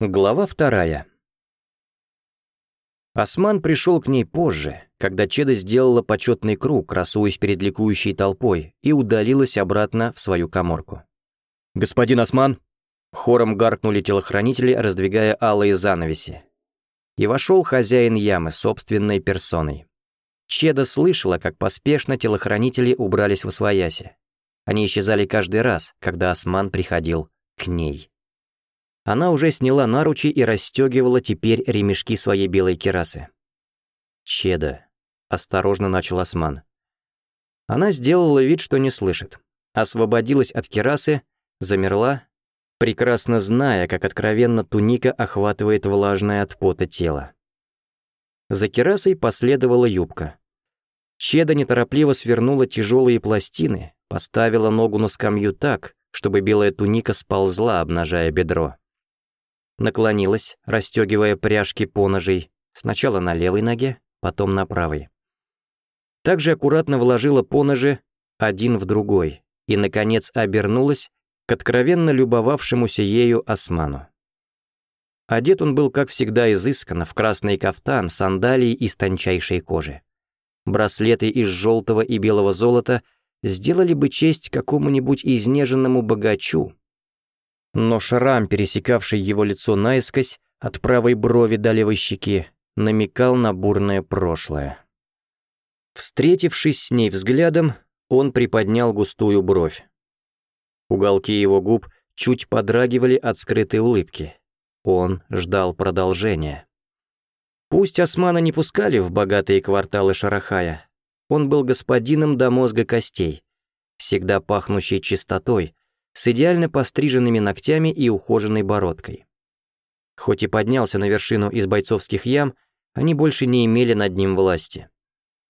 Глава вторая. Осман пришел к ней позже, когда Чеда сделала почетный круг, красуясь перед ликующей толпой, и удалилась обратно в свою коморку. «Господин Осман!» Хором гаркнули телохранители, раздвигая алые занавеси. И вошел хозяин ямы собственной персоной. Чеда слышала, как поспешно телохранители убрались в освояси. Они исчезали каждый раз, когда Осман приходил к ней. Она уже сняла наручи и расстегивала теперь ремешки своей белой керасы. «Чеда», — осторожно начал Осман. Она сделала вид, что не слышит. Освободилась от керасы, замерла, прекрасно зная, как откровенно туника охватывает влажное от пота тело. За керасой последовала юбка. Чеда неторопливо свернула тяжелые пластины, поставила ногу на скамью так, чтобы белая туника сползла, обнажая бедро наклонилась, расстегивая пряжки поножей, сначала на левой ноге, потом на правой. Также аккуратно вложила поножи один в другой и, наконец, обернулась к откровенно любовавшемуся ею осману. Одет он был, как всегда, изысканно, в красный кафтан, сандалии из тончайшей кожи. Браслеты из желтого и белого золота сделали бы честь какому-нибудь изнеженному богачу, но шрам, пересекавший его лицо наискось, от правой брови до левой щеки, намекал на бурное прошлое. Встретившись с ней взглядом, он приподнял густую бровь. Уголки его губ чуть подрагивали от скрытой улыбки. Он ждал продолжения. Пусть османа не пускали в богатые кварталы Шарахая, он был господином до мозга костей, всегда пахнущий чистотой, с идеально постриженными ногтями и ухоженной бородкой. Хоть и поднялся на вершину из бойцовских ям, они больше не имели над ним власти.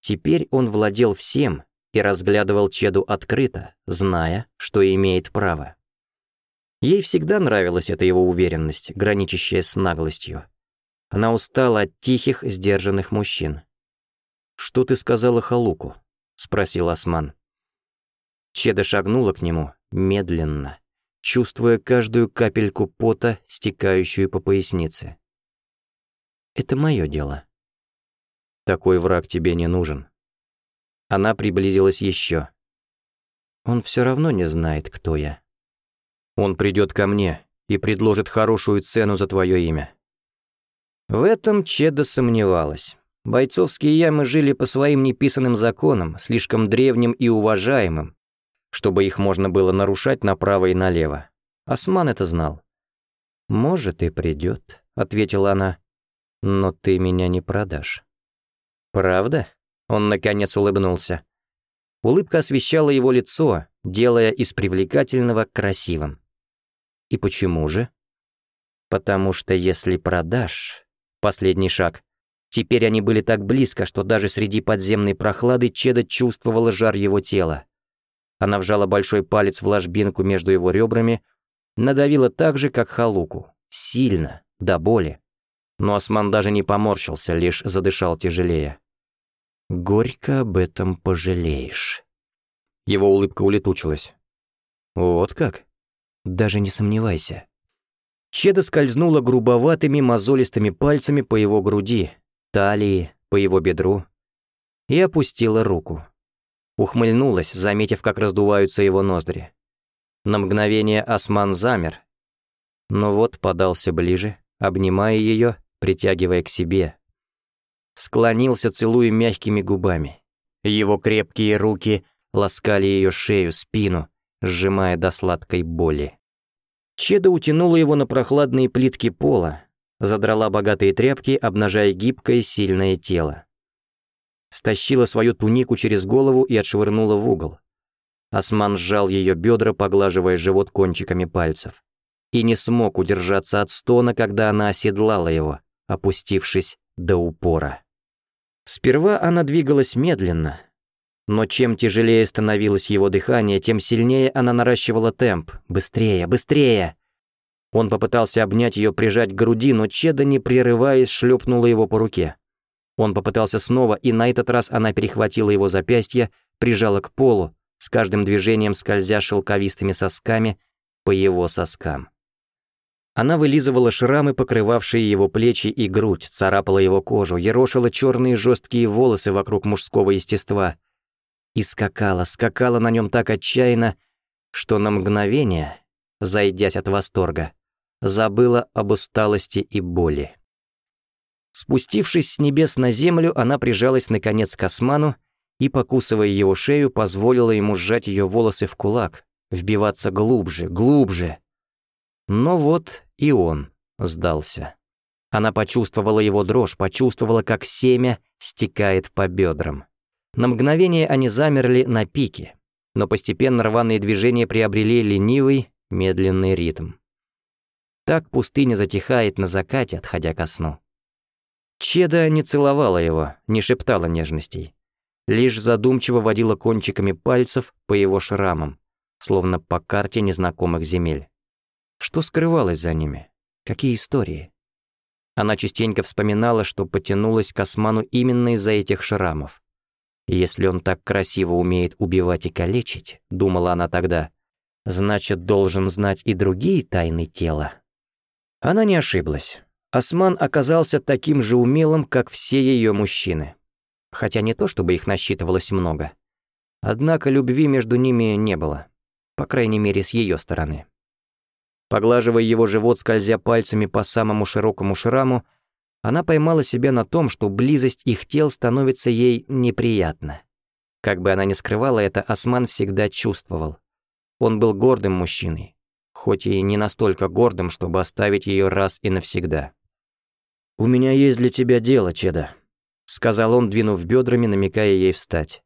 Теперь он владел всем и разглядывал Чеду открыто, зная, что имеет право. Ей всегда нравилась эта его уверенность, граничащая с наглостью. Она устала от тихих, сдержанных мужчин. «Что ты сказала Халуку?» — спросил Осман. Чеда шагнула к нему, медленно, чувствуя каждую капельку пота, стекающую по пояснице. «Это мое дело». «Такой враг тебе не нужен». Она приблизилась еще. «Он все равно не знает, кто я». «Он придет ко мне и предложит хорошую цену за твое имя». В этом Чеда сомневалась. Бойцовские ямы жили по своим неписанным законам, слишком древним и уважаемым, чтобы их можно было нарушать направо и налево. Осман это знал. «Может, и придет», — ответила она. «Но ты меня не продашь». «Правда?» — он наконец улыбнулся. Улыбка освещала его лицо, делая из привлекательного красивым. «И почему же?» «Потому что если продашь...» Последний шаг. Теперь они были так близко, что даже среди подземной прохлады Чеда чувствовала жар его тела. Она вжала большой палец в ложбинку между его ребрами, надавила так же, как халуку. Сильно, до боли. Но осман даже не поморщился, лишь задышал тяжелее. «Горько об этом пожалеешь». Его улыбка улетучилась. «Вот как?» «Даже не сомневайся». Чеда скользнула грубоватыми мозолистыми пальцами по его груди, талии, по его бедру и опустила руку ухмыльнулась, заметив, как раздуваются его ноздри. На мгновение осман замер, но вот подался ближе, обнимая ее, притягивая к себе. Склонился, целуя мягкими губами. Его крепкие руки ласкали ее шею, спину, сжимая до сладкой боли. Чеда утянула его на прохладные плитки пола, задрала богатые тряпки, обнажая гибкое сильное тело стащила свою тунику через голову и отшвырнула в угол. Осман сжал ее бедра, поглаживая живот кончиками пальцев. И не смог удержаться от стона, когда она оседлала его, опустившись до упора. Сперва она двигалась медленно, но чем тяжелее становилось его дыхание, тем сильнее она наращивала темп. «Быстрее, быстрее!» Он попытался обнять ее, прижать к груди, но Чеда, не прерываясь, шлепнула его по руке. Он попытался снова, и на этот раз она перехватила его запястье, прижала к полу, с каждым движением скользя шелковистыми сосками по его соскам. Она вылизывала шрамы, покрывавшие его плечи и грудь, царапала его кожу, ерошила черные жесткие волосы вокруг мужского естества и скакала, скакала на нем так отчаянно, что на мгновение, зайдясь от восторга, забыла об усталости и боли. Спустившись с небес на землю, она прижалась наконец к осману и, покусывая его шею, позволила ему сжать ее волосы в кулак, вбиваться глубже, глубже. Но вот и он сдался. Она почувствовала его дрожь, почувствовала, как семя стекает по бедрам. На мгновение они замерли на пике, но постепенно рваные движения приобрели ленивый, медленный ритм. Так пустыня затихает на закате, отходя ко сну. Чеда не целовала его, не шептала нежностей. Лишь задумчиво водила кончиками пальцев по его шрамам, словно по карте незнакомых земель. Что скрывалось за ними? Какие истории? Она частенько вспоминала, что потянулась к Осману именно из-за этих шрамов. «Если он так красиво умеет убивать и калечить», — думала она тогда, — «значит, должен знать и другие тайны тела». Она не ошиблась. Осман оказался таким же умелым, как все ее мужчины. Хотя не то, чтобы их насчитывалось много. Однако любви между ними не было. По крайней мере, с ее стороны. Поглаживая его живот, скользя пальцами по самому широкому шраму, она поймала себя на том, что близость их тел становится ей неприятна. Как бы она ни скрывала это, Осман всегда чувствовал. Он был гордым мужчиной, хоть и не настолько гордым, чтобы оставить ее раз и навсегда. «У меня есть для тебя дело, Чеда», — сказал он, двинув бедрами, намекая ей встать.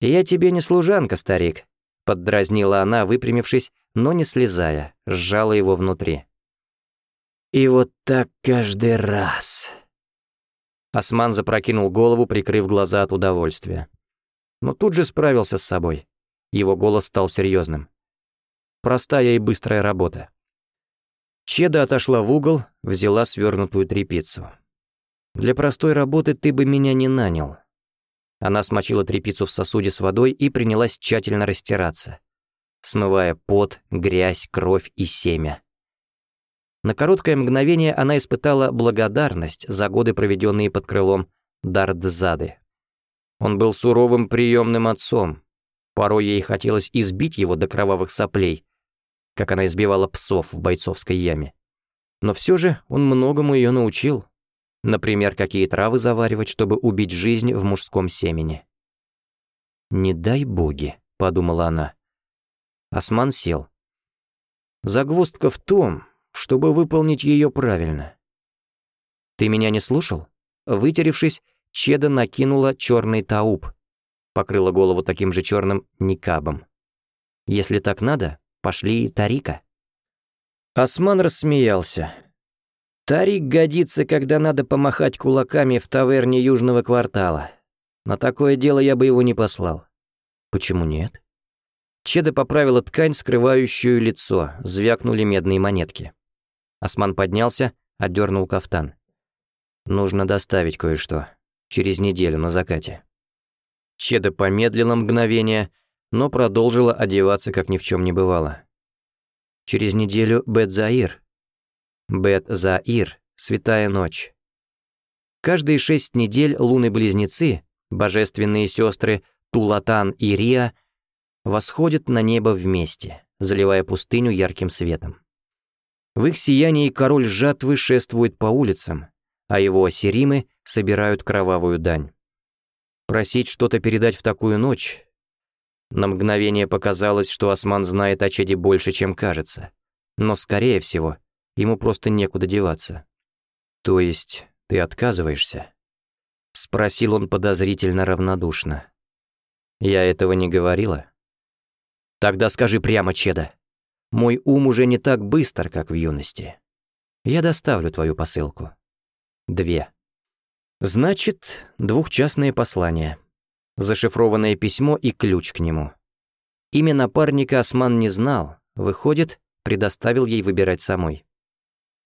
«Я тебе не служанка, старик», — поддразнила она, выпрямившись, но не слезая, сжала его внутри. «И вот так каждый раз...» Осман запрокинул голову, прикрыв глаза от удовольствия. Но тут же справился с собой. Его голос стал серьезным. «Простая и быстрая работа. Чеда отошла в угол, взяла свернутую трепицу. «Для простой работы ты бы меня не нанял». Она смочила трепицу в сосуде с водой и принялась тщательно растираться, смывая пот, грязь, кровь и семя. На короткое мгновение она испытала благодарность за годы, проведенные под крылом Дардзады. Он был суровым приемным отцом. Порой ей хотелось избить его до кровавых соплей, как она избивала псов в бойцовской яме. Но все же он многому ее научил. Например, какие травы заваривать, чтобы убить жизнь в мужском семени. «Не дай боги», — подумала она. Осман сел. «Загвоздка в том, чтобы выполнить ее правильно». «Ты меня не слушал?» Вытеревшись, Чеда накинула черный тауб, покрыла голову таким же черным никабом. «Если так надо, Пошли Тарика». Осман рассмеялся. «Тарик годится, когда надо помахать кулаками в таверне Южного квартала. На такое дело я бы его не послал». «Почему нет?» Чеда поправила ткань, скрывающую лицо, звякнули медные монетки. Осман поднялся, отдернул кафтан. «Нужно доставить кое-что. Через неделю на закате». Чеда помедлила мгновение — но продолжила одеваться, как ни в чем не бывало. Через неделю Бет-Заир. Бет-Заир – святая ночь. Каждые шесть недель луны-близнецы, божественные сестры Тулатан и Риа, восходят на небо вместе, заливая пустыню ярким светом. В их сиянии король жатвы шествует по улицам, а его осеримы собирают кровавую дань. Просить что-то передать в такую ночь на мгновение показалось, что Осман знает о Чеде больше, чем кажется. Но, скорее всего, ему просто некуда деваться. «То есть ты отказываешься?» Спросил он подозрительно равнодушно. «Я этого не говорила?» «Тогда скажи прямо, Чеда. Мой ум уже не так быстр, как в юности. Я доставлю твою посылку. Две. Значит, двухчастное послание» зашифрованное письмо и ключ к нему. Имя напарника Осман не знал, выходит, предоставил ей выбирать самой.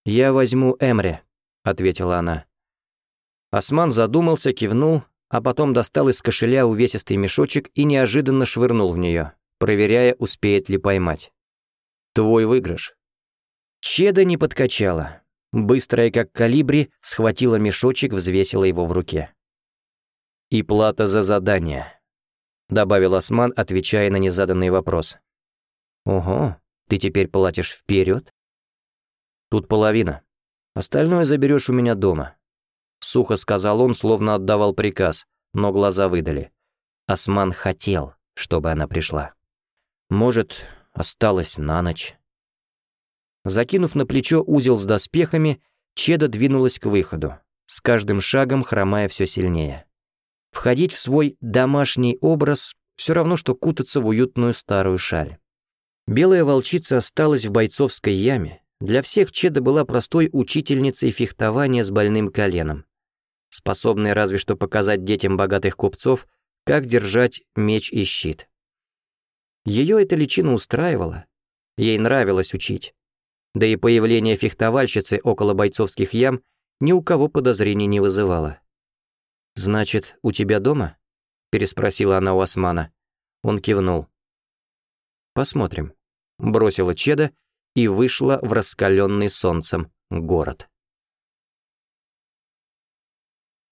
«Я возьму Эмре», — ответила она. Осман задумался, кивнул, а потом достал из кошеля увесистый мешочек и неожиданно швырнул в нее, проверяя, успеет ли поймать. «Твой выигрыш». Чеда не подкачала. Быстрая, как калибри, схватила мешочек, взвесила его в руке и плата за задание», — добавил Осман, отвечая на незаданный вопрос. «Ого, ты теперь платишь вперед? «Тут половина. Остальное заберешь у меня дома», — сухо сказал он, словно отдавал приказ, но глаза выдали. Осман хотел, чтобы она пришла. «Может, осталась на ночь». Закинув на плечо узел с доспехами, Чеда двинулась к выходу, с каждым шагом хромая все сильнее. Входить в свой домашний образ все равно, что кутаться в уютную старую шаль. Белая волчица осталась в бойцовской яме. Для всех Чеда была простой учительницей фехтования с больным коленом, способной разве что показать детям богатых купцов, как держать меч и щит. Ее эта личина устраивала, ей нравилось учить. Да и появление фехтовальщицы около бойцовских ям ни у кого подозрений не вызывало. «Значит, у тебя дома?» – переспросила она у Османа. Он кивнул. «Посмотрим», – бросила Чеда и вышла в раскалённый солнцем город.